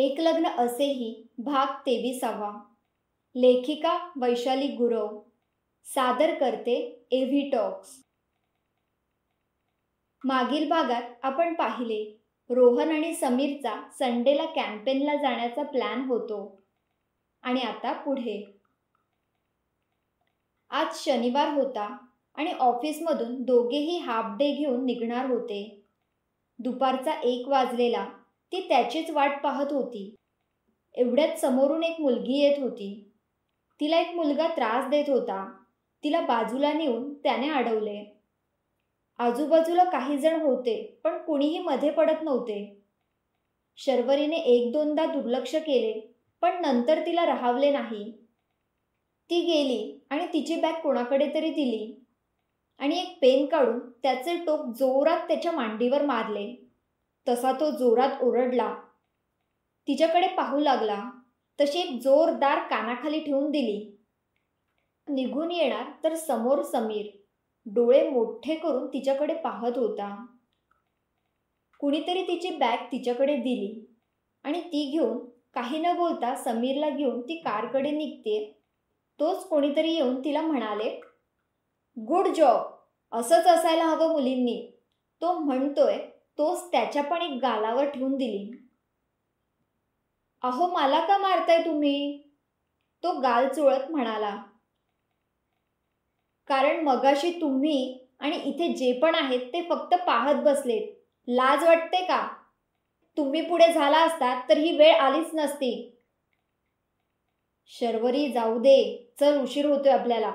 एक लग्न असेही भाग तेविसावा. लेखिका वैशाली गुरव. सादर करते एव्ही टॉक्स. मागील भागात आपण पाहिले रोहन आणि समीरचा संडेला कॅम्पेनला जाण्याचा प्लॅन होतो. आणि आता पुढे. आज शनिवार होता आणि ऑफिसमधून दोघेही हाफ डे घेऊन निघणार होते. दुपारचा एक वाजलेला ती त्याचीच वाट पाहत होती. एवढ्यात समोरून एक मुलगी येत होती. तिला एक मुलगा त्रास देत होता. तिला बाजूला नेऊन त्याने अडवले. आजूबाजूला काही जण होते पण कुणीही मध्ये पडत नव्हते. शर्वरीने एक दोनदा दुर्लक्ष केले पण नंतर तिला राहावले नाही. ती गेली आणि तिची बॅग कोणाकडे तरी दिली. आणि एक पेन काढून त्याचे टोक जोरात त्याच्या मांडीवर मारले. तसा तो जोरात ओरडला. तिच्याकडे पाहू लागला. तशी एक जोरदार कानाखाली ठेवून दिली. निघून येणार तर समोर समीर. डोळे मोठे करून तिच्याकडे पाहत होता. कुणीतरी तिची बॅग तिच्याकडे दिली. आणि ती घेऊन काही न बोलता समीरला घेऊन ती कारकडे निघते. तोच कोणीतरी येऊन तिला म्हणाले गुड जॉब. असंच असायला हवं मुलींनी. तो म्हणतोय तोच त्याच्या पण एक गालावर ठेवून दिली. अहो मला का मारताय तुम्ही? तो गाल चोळत म्हणाला. कारण मगाशी तुम्ही आणि इथे जे पण आहेत ते फक्त पाहत बसलेत. लाज वाटते का? तुम्ही पुढे झाला असता तर ही वेळ आलीच नसती. शर्वरी जाऊ दे. चल उशीर होतोय आपल्याला.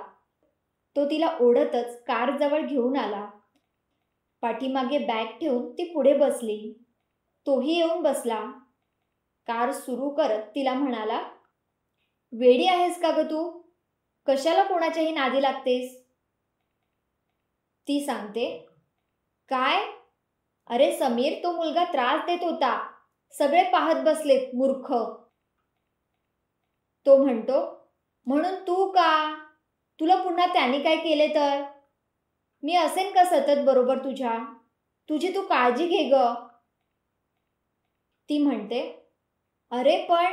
तो तिला ओढतच कार जवळ घेऊन आला. पाठीमागे बॅग ठेवून ती पुढे बसली. तोही येऊन बसला. कार सुरू करत तिला म्हणाला वेडी आहेस का ग तू? कशाला कोणाच्याही नादी लागतेस? ती सांगते काय? अरे समीर तो मुलगा त्रास देत होता. सगळे पाहत बसलेत मूर्ख. तो म्हणतो म्हणून तू का? तुला पुन्हा त्याने काय केले तर? मी असेन का सतत बरोबर तुझ्या? तुझी तू काळजी घे ग. ती म्हणते अरे पण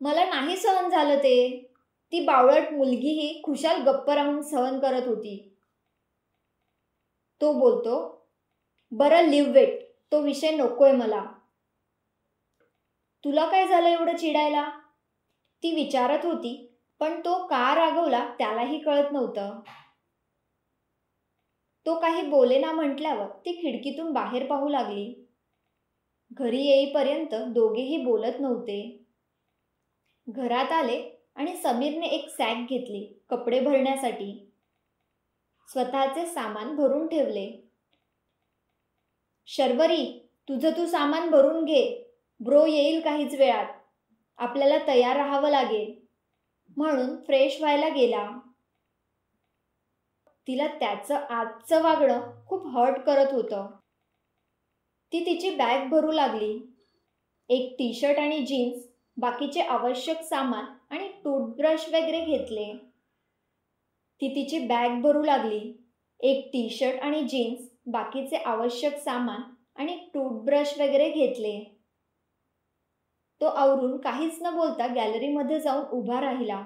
मला नाही सहन झालं ते. ती बावळट मुलगीही खुशाल गप्प राहून सहन करत होती. तो बोलतो बरं लिव्ह वेट. तो विषय नकोय मला. तुला काय झालं एवढं चिडायला? ती विचारत होती पण तो का रागवला त्यालाही कळत नव्हतं. तो काही बोलेना म्हटल्यावर ती खिडकीतून बाहेर पाहू लागली. घरी येईपर्यंत दोघेही बोलत नव्हते. घरात आले आणि समीरने एक सॅक घेतली कपडे भरण्यासाठी. स्वतःचे सामान भरून ठेवले. शर्वरी तुझं तू सामान भरून घे. ब्रो येईल काहीच वेळात. आपल्याला तयार राहावं लागेल. म्हणून फ्रेश व्हायला गेला. तिला त्याचं आजचं वागणं खूप हर्ट करत होतं. ती तिची बॅग भरू लागली. एक टी शर्ट आणि जीन्स बाकीचे आवश्यक सामान आणि टूथब्रश वगैरे घेतले. ती तिची बॅग भरू लागली. एक टी शर्ट आणि जीन्स बाकीचे आवश्यक सामान आणि टूथब्रश वगैरे घेतले. तो आवरून काहीच न बोलता गॅलरीमध्ये जाऊन उभा राहिला.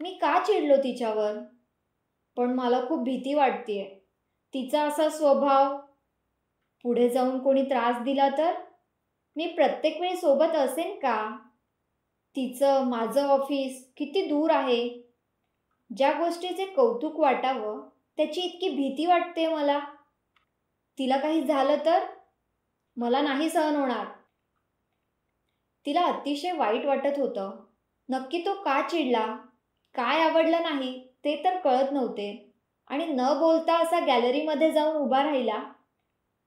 मी का चिडलो तिच्यावर? पण मला खूप भीती वाटतेय. तिचा असा स्वभाव पुढे जाऊन कोणी त्रास दिला तर? मी प्रत्येक वेळी सोबत असेन का? तिचं माझं ऑफिस किती दूर आहे? ज्या गोष्टीचे कौतुक वाटावं त्याची इतकी भीती वाटते मला. तिला काही झालं तर? मला नाही सहन होणार. तिला अतिशय वाईट वाटत होतं. नक्की तो का चिडला? काय आवडलं नाही? ते तर कळत नव्हते. आणि न बोलता असा गॅलरीमध्ये जाऊन उभा राहिला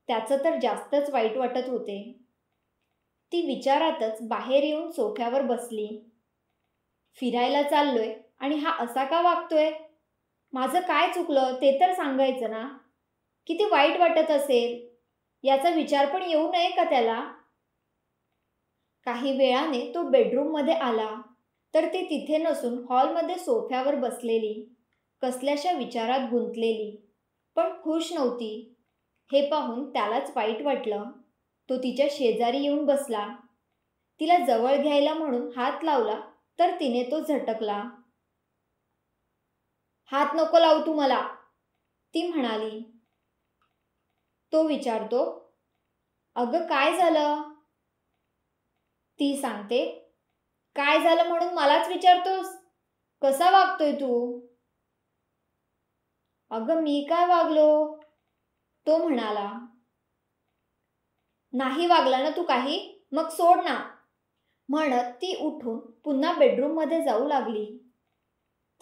त्याचं तर जास्तच वाईट वाटत होते. ती विचारातच बाहेर येऊन सोफ्यावर बसली. फिरायला चाललोय आणि हा असा का वागतोय? माझं काय चुकलं ते तर सांगायचं ना? किती वाईट वाटत असेल? याचा विचार पण येऊ नये का त्याला? काही वेळाने तो बेडरूममध्ये आला. तर ती तिथे नसून हॉलमध्ये सोफ्यावर बसलेली कसल्याशा विचारात गुंतलेली. पण खुश नव्हती. हे पाहून त्यालाच वाईट वाटलं. तो तिच्या शेजारी येऊन बसला. तिला जवळ घ्यायला म्हणून हात लावला तर तिने तो झटकला. हात नको लावू तू मला ती म्हणाली. तो विचारतो अगं काय झालं? ती सांगते काय झालं म्हणून मलाच विचारतोस? कसा वागतोय तू? अगं मी काय वागलो? तो म्हणाला नाही वागला ना तू काही? मग सोड ना. म्हणत ती उठून पुन्हा बेडरूममध्ये जाऊ लागली.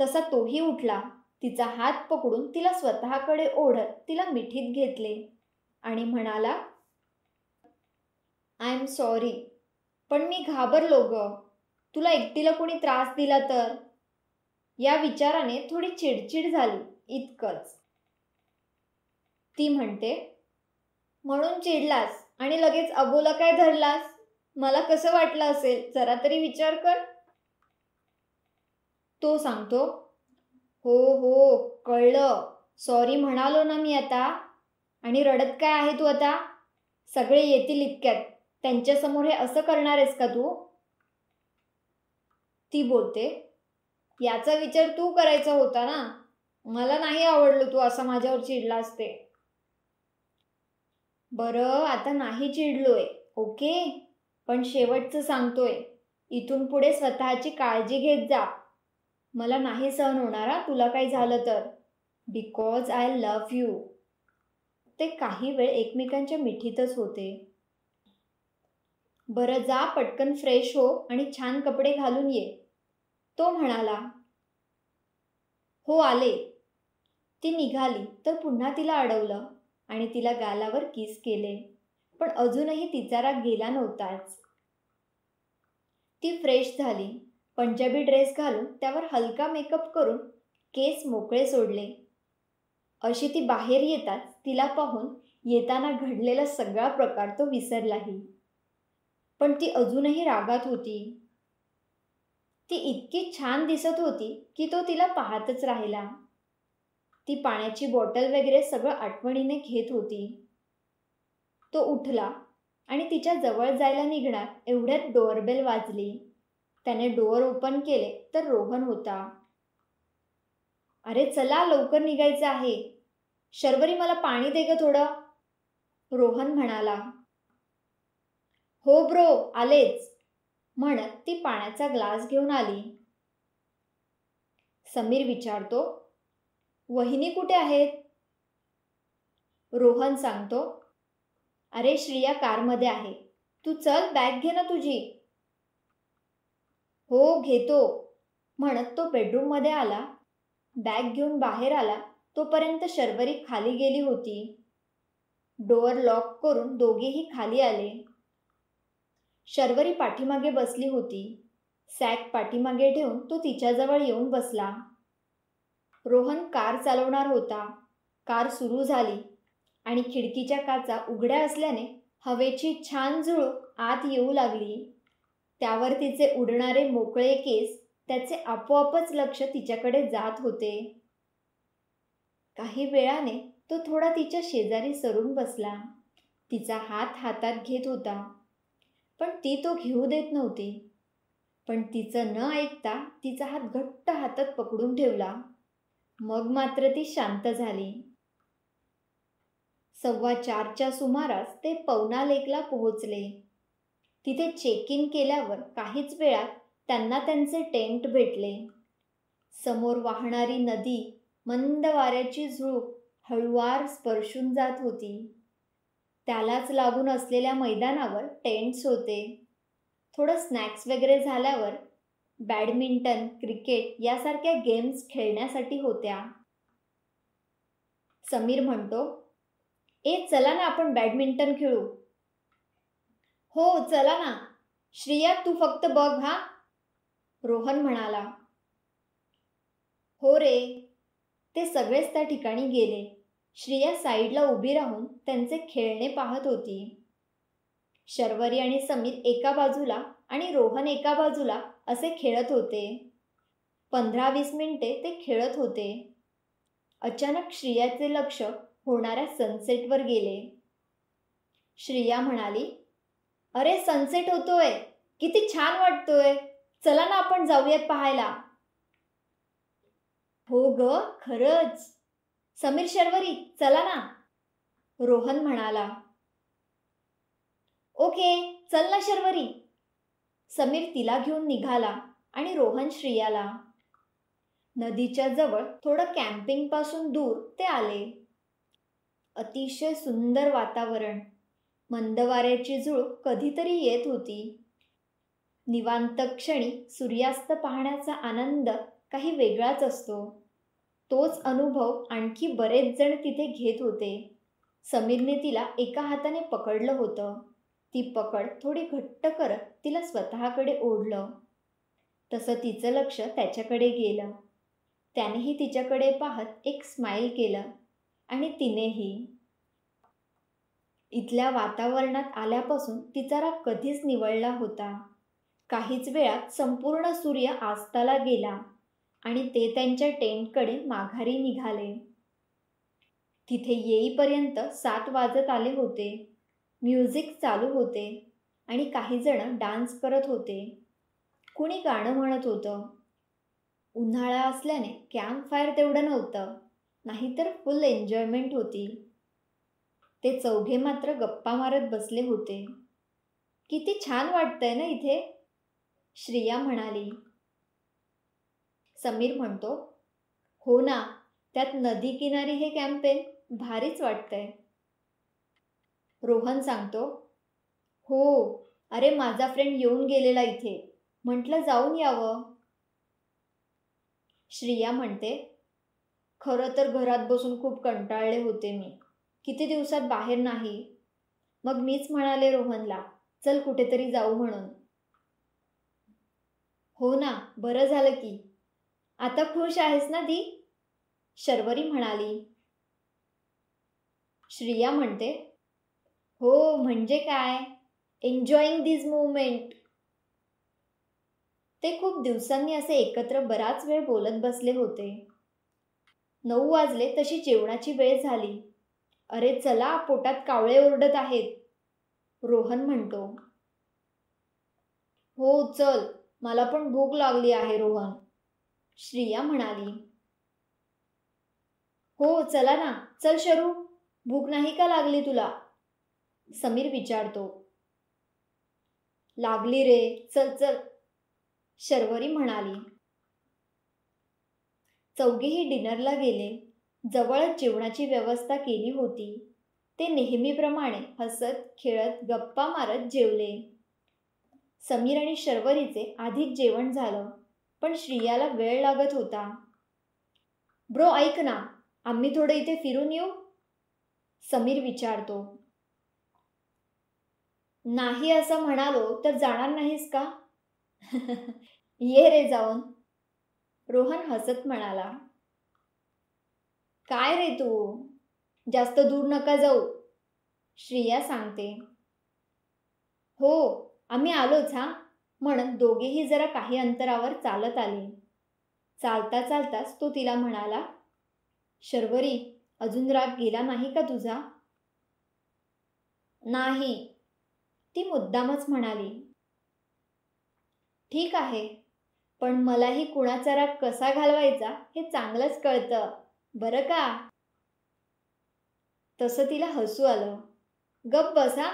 तसा तोही उठला. तिचा हात पकडून तिला स्वतःकडे ओढत तिला मिठीत घेतले आणि म्हणाला आय एम सॉरी पण मी घाबरलो ग. तुला एकटीला कोणी त्रास दिला तर? या विचाराने थोडी चिडचिड झाली इतकंच. ती म्हणते म्हणून चिडलास आणि लगेच अबोला काय धरलास? मला कसं वाटलं असेल? जरा तरी विचार कर. तो सांगतो हो हो कळलं. सॉरी म्हणालो ना मी आता. आणि रडत काय आहे तू आता? सगळे येतील इतक्यात. त्यांच्यासमोर हे असं करणार आहेस का तू? ती बोलते याचा विचार तू करायचा होता ना? मला नाही आवडलं तू असं माझ्यावर चिडला असते बरं आता नाही चिडलोय ओके? पण शेवटचं सांगतोय इथून पुढे स्वतःची काळजी घेत जा. मला नाही सहन होणार तुला काही झालं तर. बिकॉज आय लव्ह यू ते काही वेळ एकमेकांच्या मिठीतच होते. बरं जा पटकन फ्रेश हो आणि छान कपडे घालून ये. तो म्हणाला हो आले. ती निघाली तर पुन्हा तिला अडवलं आणि तिला गालावर किस केले. पण अजूनही तिचा राग गेला नव्हताच. ती फ्रेश झाली पंजाबी ड्रेस घालून त्यावर हलका मेकअप करून केस मोकळे सोडले. अशी ती बाहेर येताच तिला पाहून येताना घडलेला सगळा प्रकार तो विसरलाही. पण ती अजूनही रागात होती. ती इतकी छान दिसत होती की तो तिला पाहतच राहिला. ती पाण्याची बॉटल वगैरे सगळं आठवणीने घेत होती. तो उठला आणि तिच्या जवळ जायला निघणार एवढ्यात डोअरबेल वाजली. त्याने डोअर ओपन केले तर रोहन होता. अरे चला लवकर निघायचं आहे. शर्वरी मला पाणी दे ग थोडं. रोहन म्हणाला. हो ब्रो आलेच. म्हणत ती पाण्याचा ग्लास घेऊन आली. समीर विचारतो वहिनी कुठे आहेत? रोहन सांगतो अरे श्रिया कारमध्ये आहे. तू चल बॅग घे ना तुझी. हो घेतो. म्हणत तो बेडरूममध्ये आला. बॅग घेऊन बाहेर आला. तोपर्यंत शर्वरी खाली गेली होती. डोअर लॉक करून दोघेही खाली आले. शर्वरी पाठीमागे बसली होती. सॅक पाठीमागे ठेवून तो तिच्याजवळ येऊन बसला. रोहन कार चालवणार होता. कार सुरू झाली आणि खिडकीच्या काचा उघड्या असल्याने हवेची छान झुळूक आत येऊ लागली. त्यावर तिचे उडणारे मोकळे केस त्याचे आपोआपच लक्ष तिच्याकडे जात होते. काही वेळाने तो थोडा तिच्या शेजारी सरून बसला. तिचा हात हातात घेत होता. पण ती तो घेऊ देत नव्हती. पण तिचं न ऐकता तिचा हात घट्ट हातात पकडून ठेवला. मग मात्र ती शांत झाली. सव्वा चारच्या सुमारास ते पवना लेकला पोहोचले. तिथे चेक इन केल्यावर काहीच वेळात त्यांना त्यांचे टेंट भेटले. समोर वाहणारी नदी मंद वाऱ्याची झुळूक हळुवार स्पर्शून जात होती. त्यालाच लागून असलेल्या मैदानावर टेंट्स होते. थोडं स्नॅक्स वगैरे झाल्यावर बॅडमिंटन क्रिकेट यासारख्या गेम्स खेळण्यासाठी होत्या. समीर म्हणतो ए चला ना आपण बॅडमिंटन खेळू. हो चला ना. श्रिया तू फक्त बघ हा. रोहन म्हणाला. हो रे. ते सगळेच त्या ठिकाणी गेले. श्रिया साईडला उभी राहून त्यांचे खेळणे पाहत होती. शर्वरी आणि समीर एका बाजूला आणि रोहन एका बाजूला असे खेळत होते. पंधरा वीस मिनिटे ते खेळत होते. अचानक श्रियाचे लक्ष होणाऱ्या सनसेटवर गेले. श्रिया म्हणाली अरे सनसेट होतोय. किती छान वाटतोय. चला ना आपण जाऊयात पाहायला. हो ग खरंच. समीर शर्वरी चला ना. रोहन म्हणाला. ओके चल ना शर्वरी. समीर तिला घेऊन निघाला आणि रोहन श्रियाला. नदीच्या जवळ थोडं कॅम्पिंगपासून दूर ते आले. अतिशय सुंदर वातावरण. मंद वाऱ्याची झुळूक कधीतरी येत होती. निवांत क्षणी सूर्यास्त पाहण्याचा आनंद काही वेगळाच असतो. तोच अनुभव आणखी बरेच जण तिथे घेत होते. समीरने तिला एका हाताने पकडलं होतं. ती पकड थोडी घट्ट करत तिला स्वतःकडे ओढलं. तसं तिचं लक्ष त्याच्याकडे गेलं. त्यानेही तिच्याकडे पाहत एक स्माईल केलं. आणि तिनेही. इथल्या वातावरणात आल्यापासून तिचा राग कधीच निवळला होता. काहीच वेळात संपूर्ण सूर्य आस्ताला गेला. आणि ते त्यांच्या टेंटकडे माघारी निघाले. तिथे येईपर्यंत सात वाजत आले होते. म्युझिक चालू होते आणि काहीजणं डान्स करत होते. कुणी गाणं म्हणत होतं. उन्हाळा असल्याने कॅम्प फायर तेवढं नव्हतं. नाहीतर फुल एन्जॉयमेंट होती. ते चौघे मात्र गप्पा मारत बसले होते. किती छान वाटतंय ना इथे श्रिया म्हणाली. समीर म्हणतो हो ना त्यात नदी किनारी हे कॅम्पेन भारीच वाटतंय. रोहन सांगतो हो अरे माझा फ्रेंड येऊन गेलेला इथे म्हटलं जाऊन यावं. श्रिया म्हणते खरं तर घरात बसून खूप कंटाळले होते मी किती दिवसात बाहेर नाही. मग मीच म्हणाले रोहनला चल कुठेतरी जाऊ म्हणून. हो ना बरं झालं की आता खुश आहेस ना ती शर्वरी म्हणाली. श्रिया म्हणते हो म्हणजे काय? एन्जॉईंग दिस मुवमेंट ते खूप दिवसांनी असे एकत्र बराच वेळ बोलत बसले होते. नऊ वाजले तशी जेवणाची वेळ झाली. अरे चला पोटात कावळे ओरडत आहेत रोहन म्हणतो. हो चल मला पण भूक लागली आहे रोहन. श्रिया म्हणाली हो चला ना चल शरू. भूक नाही का लागली तुला? समीर विचारतो. लागली रे चल चल. शर्वरी म्हणाली. चौघेही डिनरला गेले. जवळच जेवणाची व्यवस्था केली होती. ते नेहमीप्रमाणे हसत खेळत गप्पा मारत जेवले. समीर आणि शर्वरीचे आधीच जेवण झालं. पण श्रियाला वेळ लागत होता. ब्रो ऐक ना आम्ही थोडं इथे फिरून येऊ? समीर विचारतो. नाही असं म्हणालो तर जाणार नाहीस का? ये रे जाऊन. रोहन हसत म्हणाला. काय रे तू? जास्त दूर नका जाऊ श्रिया सांगते. हो आम्ही आलोच हा. म्हणत दोघेही जरा काही अंतरावर चालत आले. चालता चालताच तो तिला म्हणाला शर्वरी अजून राग गेला नाही का तुझा? नाही. ती मुद्दामच म्हणाली ठीक आहे पण मलाही कुणाचा राग कसा घालवायचा हे चांगलंच कळतं बरं का? तसं तिला हसू आलं गप्प बसा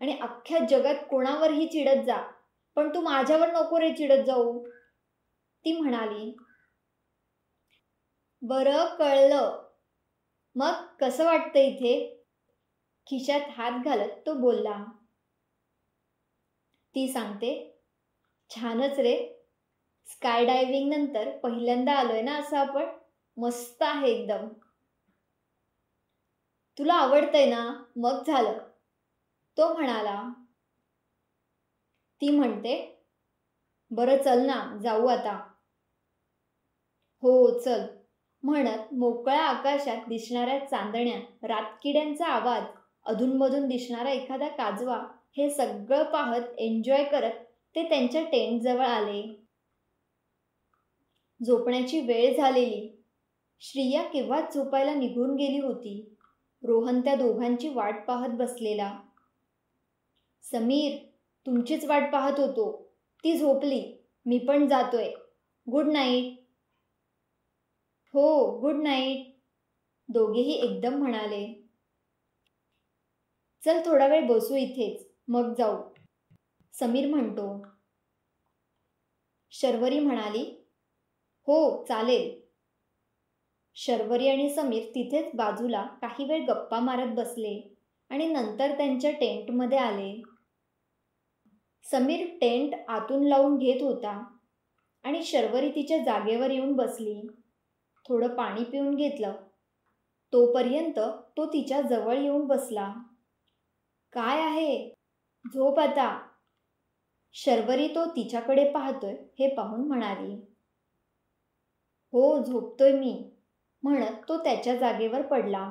आणि अख्ख्या जगात कोणावरही चिडत जा पण तू माझ्यावर नको रे चिडत जाऊ. ती म्हणाली बरं कळलं. मग कसं वाटतं इथे? खिशात हात घालत तो बोलला. ती सांगते छानच रे. स्काय डायव्हिंग नंतर पहिल्यांदा आलोय ना असं आपण? मस्त आहे एकदम. तुला आवडतंय ना? मग झालं. तो म्हणाला ती म्हणते बरं चल ना जाऊ आता. हो चल. म्हणत मोकळ्या आकाशात दिसणाऱ्या चांदण्या रातकिड्यांचा आवाज अधूनमधून दिसणारा एखादा काजवा हे सगळं पाहत एन्जॉय करत ते त्यांच्या टेंट जवळ आले. झोपण्याची वेळ झालेली. श्रिया केव्हाच झोपायला निघून गेली होती? रोहन त्या दोघांची वाट पाहत बसलेला. समीर तुमचीच वाट पाहत होतो. ती झोपली. मी पण जातोय. Good night. हो गुड नाईट. दोघेही एकदम म्हणाले. चल थोडा वेळ बसू इथेच. मग जाऊ. समीर म्हणतो. शर्वरी म्हणाली. हो चालेल. शर्वरी आणि समीर तिथेच बाजूला काही वेळ गप्पा मारत बसले आणि नंतर त्यांच्या टेंटमध्ये आले. समीर टेंट आतून लावून घेत होता आणि शर्वरी तिच्या जागेवर येऊन बसली. थोडं पाणी पिऊन घेतलं. तोपर्यंत तो तिच्या जवळ येऊन बसला. काय आहे? झोप आता. शर्वरी तो तिच्याकडे पाहतोय हे पाहून म्हणाली. हो झोपतोय मी म्हणत तो त्याच्या जागेवर पडला.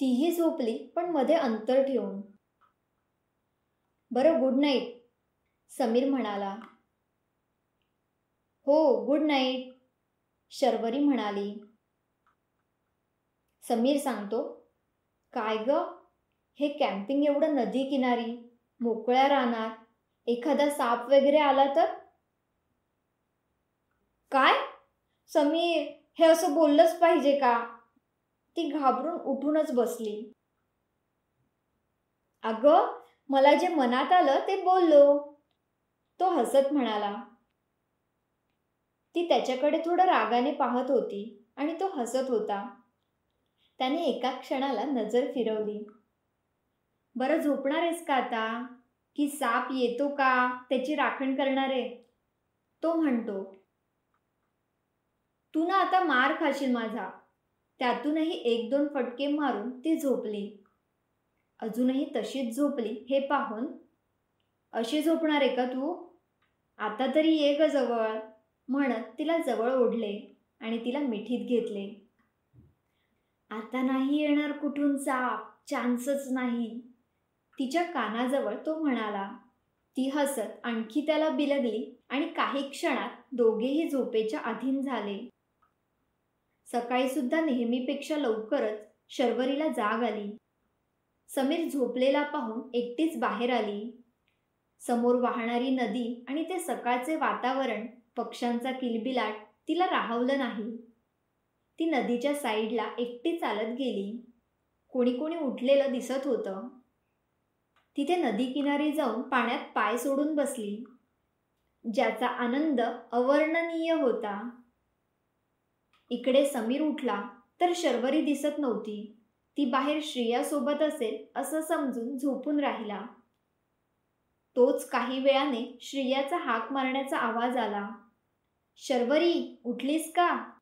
तीही झोपली पण मध्ये अंतर ठेवून. बरं गुड नाईट समीर म्हणाला. हो गुड नाईट शर्वरी म्हणाली. समीर सांगतो काय ग? हे कॅम्पिंग एवढं नदी किनारी मोकळ्या राहणार एखादा साप वगैरे आला तर? काय? समीर हे असं बोललंच पाहिजे का? ती घाबरून उठूनच बसली. अगं मला जे मनात आलं ते बोललो. तो हसत म्हणाला. ती त्याच्याकडे थोडं रागाने पाहत होती आणि तो हसत होता. त्याने एका क्षणाला नजर फिरवली. बरं झोपणार आहेस का आता? की साप येतो का? त्याची राखण करणार? आहे तो म्हणतो. तू ना आता मार खाशील माझा. त्यातूनही एक दोन फटके मारून ती झोपली. अजूनही तशीच झोपली. हे पाहून अशी झोपणार आहे का तू? आता तरी ये ग जवळ. म्हणत तिला जवळ ओढले आणि तिला मिठीत घेतले. आता नाही येणार कुठून साप? चान्सच नाही. तिच्या कानाजवळ तो म्हणाला. ती हसत आणखी त्याला बिलगली आणि काही क्षणात दोघेही झोपेच्या अधीन झाले. सकाळी सुद्धा नेहमीपेक्षा लवकरच शर्वरीला जाग आली. समीर झोपलेला पाहून एकटीच बाहेर आली. समोर वाहणारी नदी आणि ते सकाळचे वातावरण पक्ष्यांचा किलबिलाट तिला राहवलं नाही. ती नदीच्या साईडला एकटी चालत गेली. कोणी कोणी उठलेलं दिसत होतं. तिथे नदी किनारी जाऊन पाण्यात पाय सोडून बसली. ज्याचा आनंद अवर्णनीय होता. इकडे समीर उठला तर शर्वरी दिसत नव्हती. ती बाहेर श्रेयासोबत असेल असं समजून झोपून राहिला. तोच काही वेळाने श्रेयाचा हाक मारण्याचा आवाज आला. शर्वरी उठलीस का?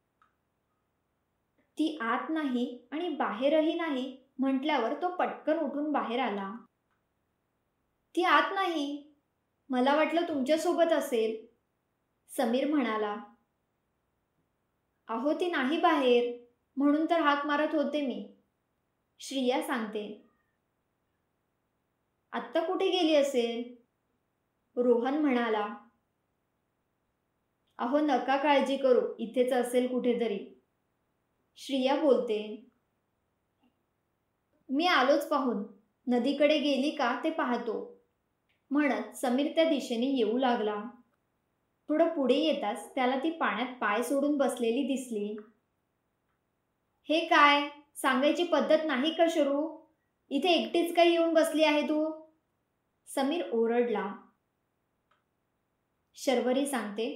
ती आत नाही आणि बाहेरही नाही म्हटल्यावर तो पटकन उठून बाहेर आला. ती आत नाही. मला वाटलं तुमच्यासोबत असेल. समीर म्हणाला. अहो ती नाही बाहेर. म्हणून तर हाक मारत होते मी. श्रिया सांगते आत्ता कुठे गेली असेल? रोहन म्हणाला अहो नका काळजी करू इथेच असेल कुठेतरी. श्रिया बोलते मी आलोच पाहून नदीकडे गेली का ते पाहतो. म्हणत समीर त्या दिशेने येऊ लागला. थोडं पुढे येताच त्याला ती पाण्यात पाय सोडून बसलेली दिसली. हे काय? सांगायची पद्धत नाही का शरू? इथे एकटीच काही येऊन बसली आहे तू? समीर ओरडला. शर्वरी सांगते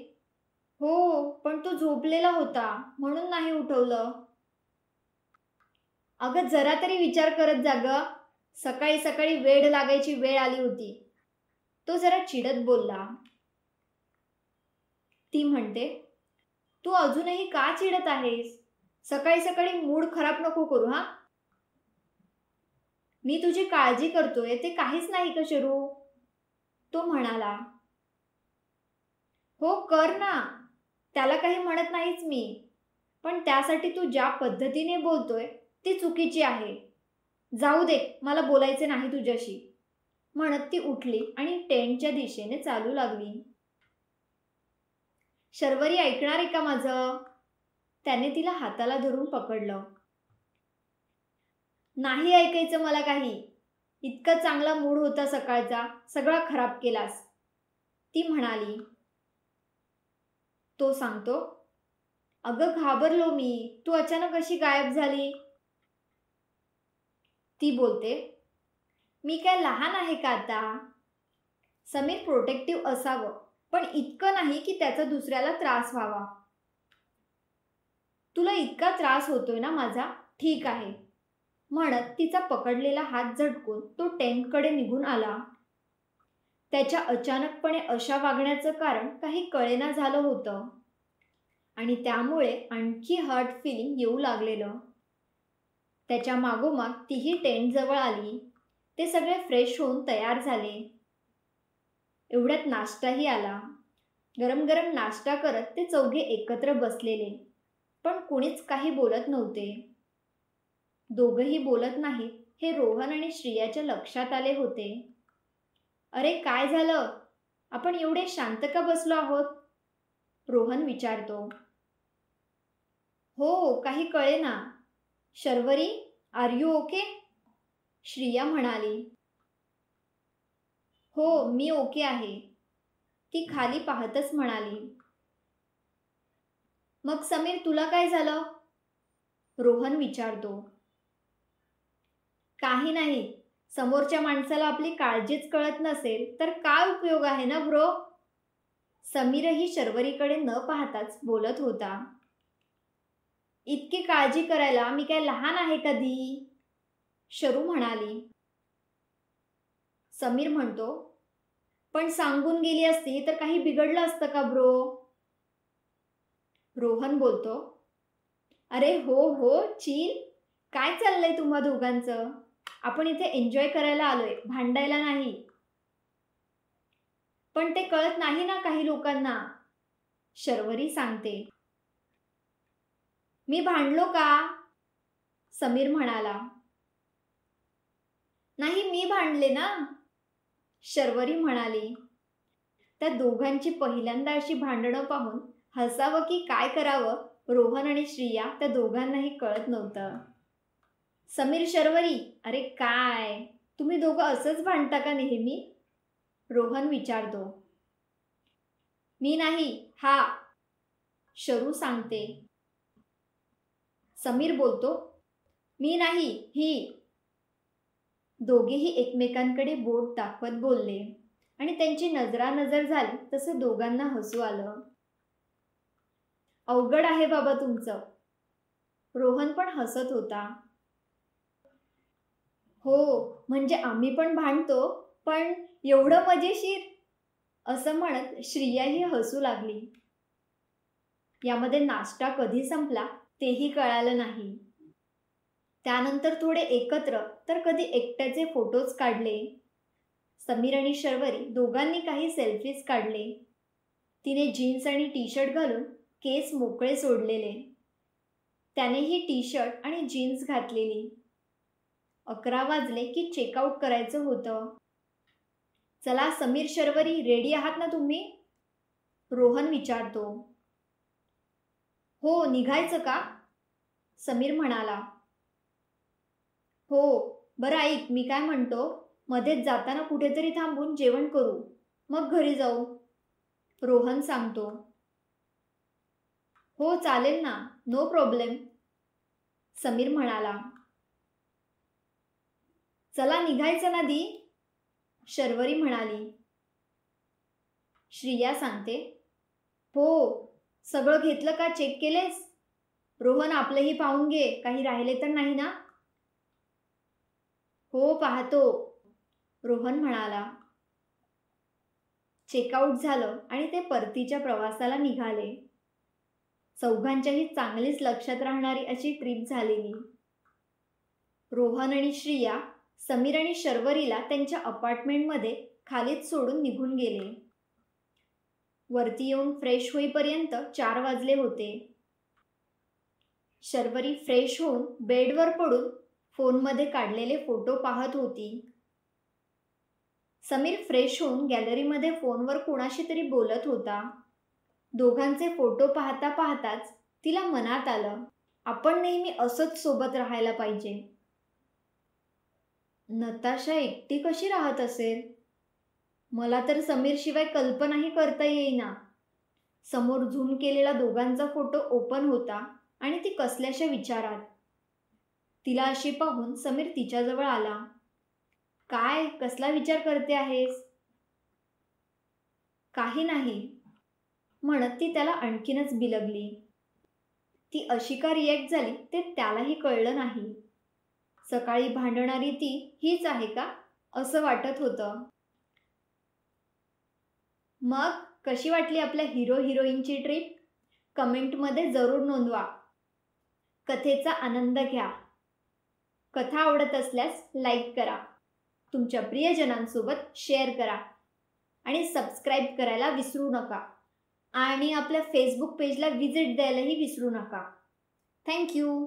हो पण तो झोपलेला होता म्हणून नाही उठवलं. अगं जरा तरी विचार करत जाग सकाळी सकाळी वेळ लागायची वेळ आली होती. तो जरा चिडत बोलला. ती म्हणते तू अजूनही का चिडत आहेस? सकाळी सकाळी मूड खराब नको करू हा? मी तुझी काळजी करतोय ते काहीच नाही का शरू? तो म्हणाला हो कर ना. त्याला काही म्हणत नाहीच मी. पण त्यासाठी तू ज्या पद्धतीने बोलतोय ती चुकीची आहे. जाऊ दे मला बोलायचे नाही तुझ्याशी. म्हणत ती उठली आणि टेंटच्या दिशेने चालू लागली. शर्वरी ऐकणार आहे का माझं? त्याने तिला हाताला धरून पकडलं. नाही ऐकायचं मला काही. इतका चांगला मूड होता सकाळचा. सगळा खराब केलास. ती म्हणाली. तो सांगतो अगं घाबरलो मी. तू अचानक अशी गायब झाली. ती बोलते मी काय लहान आहे का आता? समीर प्रोटेक्टिव्ह असावं पण इतकं नाही की त्याचा दुसऱ्याला त्रास व्हावा. तुला इतका त्रास होतोय ना माझा? ठीक आहे. म्हणत तिचा पकडलेला हात झटकून तो टेंटकडे निघून आला. त्याच्या अचानकपणे अशा वागण्याचं कारण काही कळेना झालं होतं. आणि त्यामुळे आणखी हर्ट फिलिंग येऊ लागलेलं. त्याच्या मागोमाग तीही टेंट जवळ आली. ते सगळे फ्रेश होऊन तयार झाले. एवढ्यात नाश्ताही आला. गरम गरम नाश्ता करत ते चौघे एकत्र बसलेले. पण कुणीच काही बोलत नव्हते. दोघंही बोलत नाहीत हे रोहन आणि श्रियाच्या लक्षात आले होते. अरे काय झालं? आपण एवढे शांत का बसलो आहोत? रोहन विचारतो. हो काही कळे ना Sharvari are you okay Shriya म्हणाली. हो मी ओके आहे. ती खाली पाहतच म्हणाली. मग समीर तुला काय झालं? रोहन विचारतो. काही नाही. समोरच्या माणसाला आपली काळजीच कळत नसेल तर काय उपयोग आहे ना ब्रो? समीरही शर्वरीकडे न पाहताच बोलत होता. इतकी काळजी करायला मी काय लहान आहे कधी? शरू म्हणाली. समीर म्हणतो पण सांगून गेली असती तर काही बिघडलं असतं का ब्रो? रोहन बोलतो अरे हो हो चीन. काय चाललंय तुम्हा दोघांचं? आपण इथे एन्जॉय करायला आलोय भांडायला नाही. पण ते कळत नाही ना काही लोकांना शर्वरी सांगते. मी भांडलो का? समीर म्हणाला. नाही मी भांडले ना शर्वरी म्हणाली. त्या दोघांची पहिल्यांदा अशी भांडणं पाहून हसावं की काय करावं रोहन आणि श्रिया त्या दोघांनाही कळत नव्हतं. समीर शर्वरी अरे काय? तुम्ही दोघं असंच भांडता का नेहमी? रोहन विचारतो. मी नाही हा शरू सांगते. समीर बोलतो मी नाही ही. दोघेही एकमेकांकडे बोट दाखवत बोलले आणि त्यांची नजरानजर झाली तसं दोघांना हसू आलं. अवघड आहे बाबा तुमचं. रोहन पण हसत होता. हो म्हणजे आम्ही पण भांडतो पण एवढं मजेशीर? असं म्हणत श्रियाही हसू लागली. यामध्ये नाश्ता कधी संपला तेही कळालं नाही. त्यानंतर थोडे एकत्र तर कधी एकट्याचे फोटोज काढले. समीर आणि शर्वरी दोघांनी काही सेल्फीज काढले. तिने जीन्स आणि टी शर्ट घालून केस मोकळे सोडलेले. त्यानेही टी शर्ट आणि जीन्स घातलेली. अकरा वाजले की चेकआउट करायचं होतं. चला समीर शर्वरी रेडी आहात ना तुम्ही? रोहन विचारतो. हो निघायचं का? समीर म्हणाला. हो बरं ऐक मी काय म्हणतो? मध्येच जाताना कुठेतरी थांबून जेवण करू. मग घरी जाऊ. रोहन सांगतो. हो चालेल ना. नो प्रॉब्लेम समीर म्हणाला. चला निघायचं ना दी शर्वरी म्हणाली. श्रिया सांगते. हो सगळं घेतलं का? चेक केलेस? रोहन आपलंही पाहून घे. काही राहिले तर नाही ना? हो पाहतो. रोहन म्हणाला. चेकआउट झालं आणि ते परतीच्या प्रवासाला निघाले. चौघांच्याही चांगलीच लक्षात राहणारी अशी ट्रीप झालेली. रोहन आणि श्रिया समीर आणि शर्वरीला त्यांच्या अपार्टमेंटमध्ये खालीच सोडून निघून गेले. वरती येऊन फ्रेश होईपर्यंत चार वाजले होते. शर्वरी फ्रेश होऊन बेडवर पडून फोनमध्ये काढलेले फोटो पाहत होती. समीर फ्रेश होऊन गॅलरीमध्ये फोनवर कोणाशी तरी बोलत होता. दोघांचे फोटो पाहता पाहताच तिला मनात आलं आपण नेहमी असंच सोबत राहायला पाहिजे. नताशा एकटी कशी राहत असेल? मला तर समीरशिवाय कल्पनाही करता येईना. समोर झूम केलेला दोघांचा फोटो ओपन होता आणि ती कसल्याशा विचारात. तिला अशी पाहून समीर तिच्याजवळ आला. काय? कसला विचार करते आहेस? काही नाही. म्हणत ती त्याला आणखीनच बिलगली. ती अशी का रिॲक्ट झाली ते त्यालाही कळलं नाही. सकाळी भांडणारी ती हीच आहे का? असं वाटत होतं. मग कशी वाटली आपल्या हिरो हिरोईनची ट्रिप कमेंटमध्ये जरूर नोंदवा. कथेचा आनंद घ्या. कथा आवडत असल्यास लाईक करा. तुमच्या प्रियजनांसोबत शेअर करा. आणि सबस्क्राईब करायला विसरू नका. आणि आपल्या फेसबुक पेजला व्हिजिट द्यायलाही विसरू नका. थँक्यू